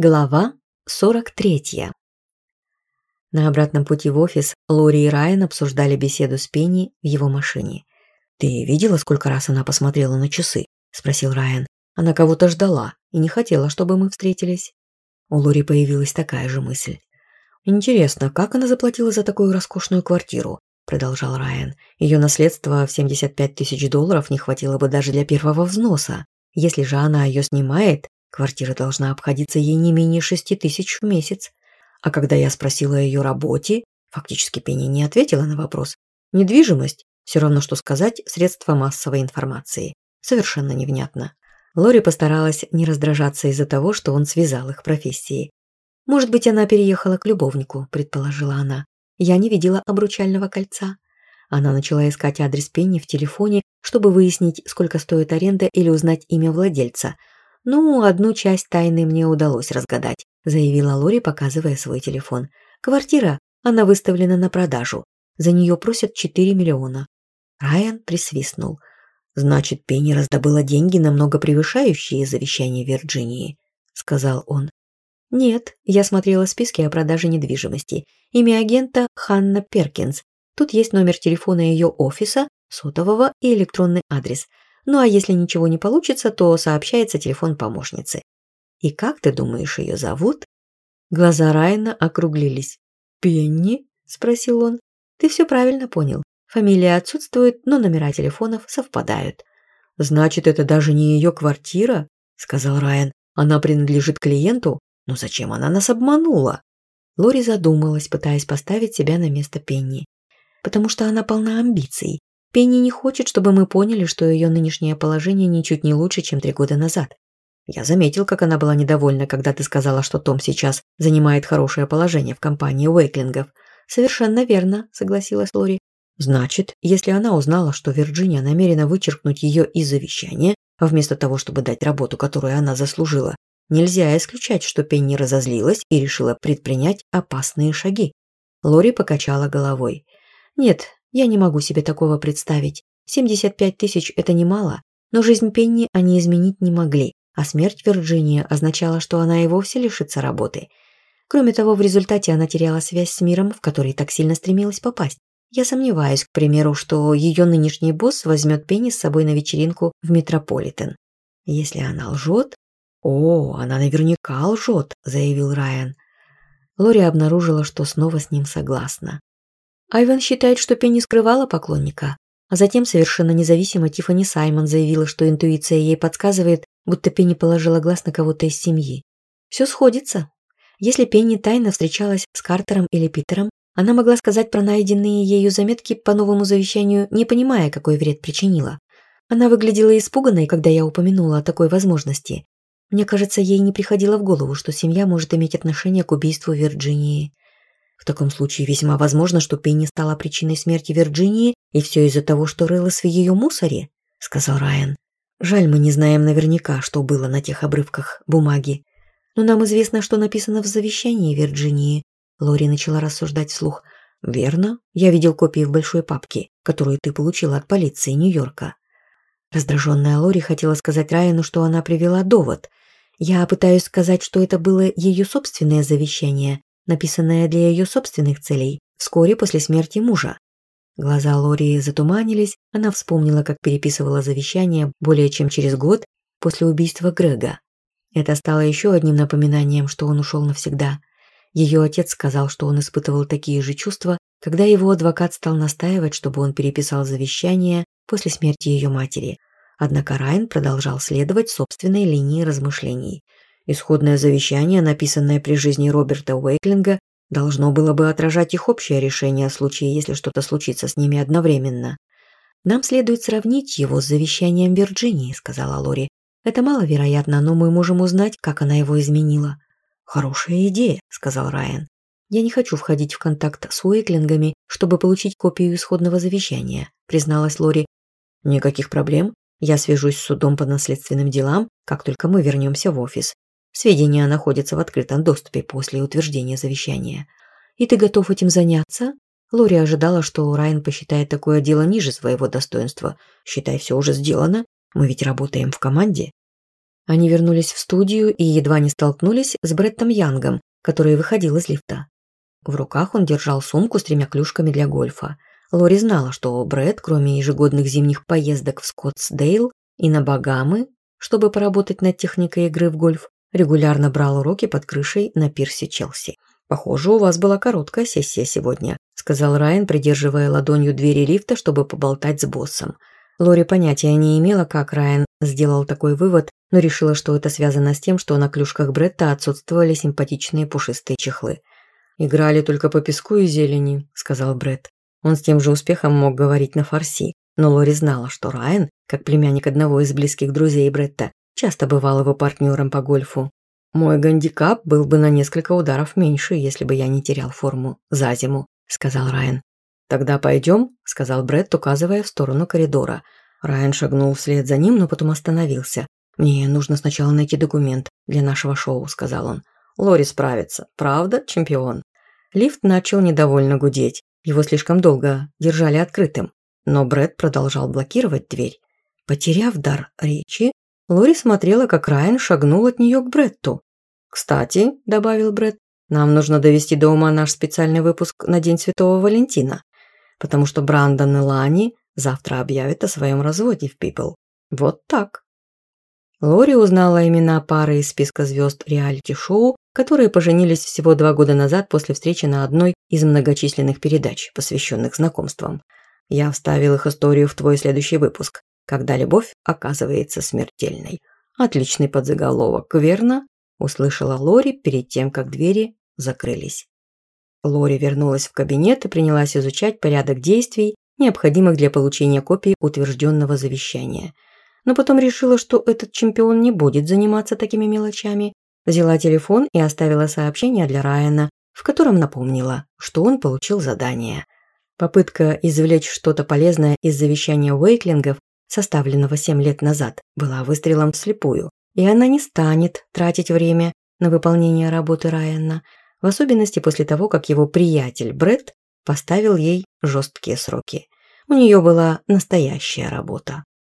Глава 43. На обратном пути в офис Лори и Райан обсуждали беседу с Пенни в его машине. «Ты видела, сколько раз она посмотрела на часы?» – спросил Райан. «Она кого-то ждала и не хотела, чтобы мы встретились». У Лори появилась такая же мысль. «Интересно, как она заплатила за такую роскошную квартиру?» – продолжал Райан. «Ее наследство в 75 тысяч долларов не хватило бы даже для первого взноса. Если же она ее снимает, Квартира должна обходиться ей не менее шести тысяч в месяц. А когда я спросила о ее работе, фактически Пенни не ответила на вопрос. Недвижимость – все равно, что сказать, средства массовой информации. Совершенно невнятно. Лори постаралась не раздражаться из-за того, что он связал их профессии. «Может быть, она переехала к любовнику», – предположила она. «Я не видела обручального кольца». Она начала искать адрес Пенни в телефоне, чтобы выяснить, сколько стоит аренда или узнать имя владельца – «Ну, одну часть тайны мне удалось разгадать», — заявила Лори, показывая свой телефон. «Квартира, она выставлена на продажу. За нее просят 4 миллиона». Райан присвистнул. «Значит, Пенни раздобыла деньги, намного превышающие завещание Вирджинии», — сказал он. «Нет, я смотрела списки о продаже недвижимости. Имя агента Ханна Перкинс. Тут есть номер телефона ее офиса, сотового и электронный адрес. Ну а если ничего не получится, то сообщается телефон помощницы. И как ты думаешь, ее зовут? Глаза Райана округлились. «Пенни?» – спросил он. «Ты все правильно понял. Фамилия отсутствует, но номера телефонов совпадают». «Значит, это даже не ее квартира?» – сказал Райан. «Она принадлежит клиенту? Но зачем она нас обманула?» Лори задумалась, пытаясь поставить себя на место Пенни. «Потому что она полна амбиций. Пенни не хочет, чтобы мы поняли, что ее нынешнее положение ничуть не лучше, чем три года назад. Я заметил, как она была недовольна, когда ты сказала, что Том сейчас занимает хорошее положение в компании Уэйклингов. Совершенно верно, согласилась Лори. Значит, если она узнала, что Вирджиния намерена вычеркнуть ее из завещания, вместо того, чтобы дать работу, которую она заслужила, нельзя исключать, что Пенни разозлилась и решила предпринять опасные шаги. Лори покачала головой. Нет, я не могу себе такого представить. 75 тысяч – это немало, но жизнь Пенни они изменить не могли, а смерть Вирджинии означала, что она и вовсе лишится работы. Кроме того, в результате она теряла связь с миром, в который так сильно стремилась попасть. Я сомневаюсь, к примеру, что ее нынешний босс возьмет Пенни с собой на вечеринку в Метрополитен. Если она лжет... «О, она наверняка лжет», – заявил Райан. Лори обнаружила, что снова с ним согласна. Айвен считает, что Пенни скрывала поклонника, а затем совершенно независимо Тиффани Саймон заявила, что интуиция ей подсказывает, будто Пенни положила глаз на кого-то из семьи. Все сходится. Если Пенни тайно встречалась с Картером или Питером, она могла сказать про найденные ею заметки по новому завещанию, не понимая, какой вред причинила. Она выглядела испуганной, когда я упомянула о такой возможности. Мне кажется, ей не приходило в голову, что семья может иметь отношение к убийству Вирджинии. В таком случае весьма возможно, что Пенни стала причиной смерти Вирджинии, и все из-за того, что рылась в ее мусоре», — сказал Райан. «Жаль, мы не знаем наверняка, что было на тех обрывках бумаги. Но нам известно, что написано в завещании Вирджинии». Лори начала рассуждать вслух. «Верно. Я видел копии в большой папке, которую ты получила от полиции Нью-Йорка». Раздраженная Лори хотела сказать Райану, что она привела довод. «Я пытаюсь сказать, что это было ее собственное завещание, написанная для ее собственных целей, вскоре после смерти мужа. Глаза Лории затуманились, она вспомнила, как переписывала завещание более чем через год после убийства Грега. Это стало еще одним напоминанием, что он ушел навсегда. Ее отец сказал, что он испытывал такие же чувства, когда его адвокат стал настаивать, чтобы он переписал завещание после смерти ее матери. Однако Райан продолжал следовать собственной линии размышлений – Исходное завещание, написанное при жизни Роберта Уэйклинга, должно было бы отражать их общее решение о случае, если что-то случится с ними одновременно. «Нам следует сравнить его с завещанием Вирджинии», — сказала Лори. «Это маловероятно, но мы можем узнать, как она его изменила». «Хорошая идея», — сказал Райан. «Я не хочу входить в контакт с Уэйклингами, чтобы получить копию исходного завещания», — призналась Лори. «Никаких проблем. Я свяжусь с судом по наследственным делам, как только мы вернемся в офис. Сведения находятся в открытом доступе после утверждения завещания. И ты готов этим заняться? Лори ожидала, что Райан посчитает такое дело ниже своего достоинства. Считай, все уже сделано. Мы ведь работаем в команде. Они вернулись в студию и едва не столкнулись с Бреттом Янгом, который выходил из лифта. В руках он держал сумку с тремя клюшками для гольфа. Лори знала, что Бретт, кроме ежегодных зимних поездок в Скоттсдейл и на Багамы, чтобы поработать над техникой игры в гольф, регулярно брал уроки под крышей на пирсе Челси. «Похоже, у вас была короткая сессия сегодня», сказал Райан, придерживая ладонью двери лифта, чтобы поболтать с боссом. Лори понятия не имела, как Райан сделал такой вывод, но решила, что это связано с тем, что на клюшках Бретта отсутствовали симпатичные пушистые чехлы. «Играли только по песку и зелени», – сказал Бретт. Он с тем же успехом мог Часто бывал его партнером по гольфу. Мой гандикап был бы на несколько ударов меньше, если бы я не терял форму за зиму, сказал Райан. Тогда пойдем, сказал Брэд, указывая в сторону коридора. Райан шагнул вслед за ним, но потом остановился. «Мне нужно сначала найти документ для нашего шоу», – сказал он. «Лори справится. Правда, чемпион?» Лифт начал недовольно гудеть. Его слишком долго держали открытым. Но Брэд продолжал блокировать дверь. Потеряв дар речи, Лори смотрела, как Райан шагнул от нее к Бретту. «Кстати», – добавил Бретт, – «нам нужно довести до ума наш специальный выпуск на День Святого Валентина, потому что Брандон и Лани завтра объявят о своем разводе в People. Вот так». Лори узнала имена пары из списка звезд реалити-шоу, которые поженились всего два года назад после встречи на одной из многочисленных передач, посвященных знакомствам. Я вставил их историю в твой следующий выпуск когда любовь оказывается смертельной. Отличный подзаголовок, верно? Услышала Лори перед тем, как двери закрылись. Лори вернулась в кабинет и принялась изучать порядок действий, необходимых для получения копии утвержденного завещания. Но потом решила, что этот чемпион не будет заниматься такими мелочами. Взяла телефон и оставила сообщение для Райана, в котором напомнила, что он получил задание. Попытка извлечь что-то полезное из завещания Уэйклингов составленного семь лет назад, была выстрелом вслепую, и она не станет тратить время на выполнение работы Райана, в особенности после того, как его приятель Бретт поставил ей жесткие сроки. У нее была настоящая работа.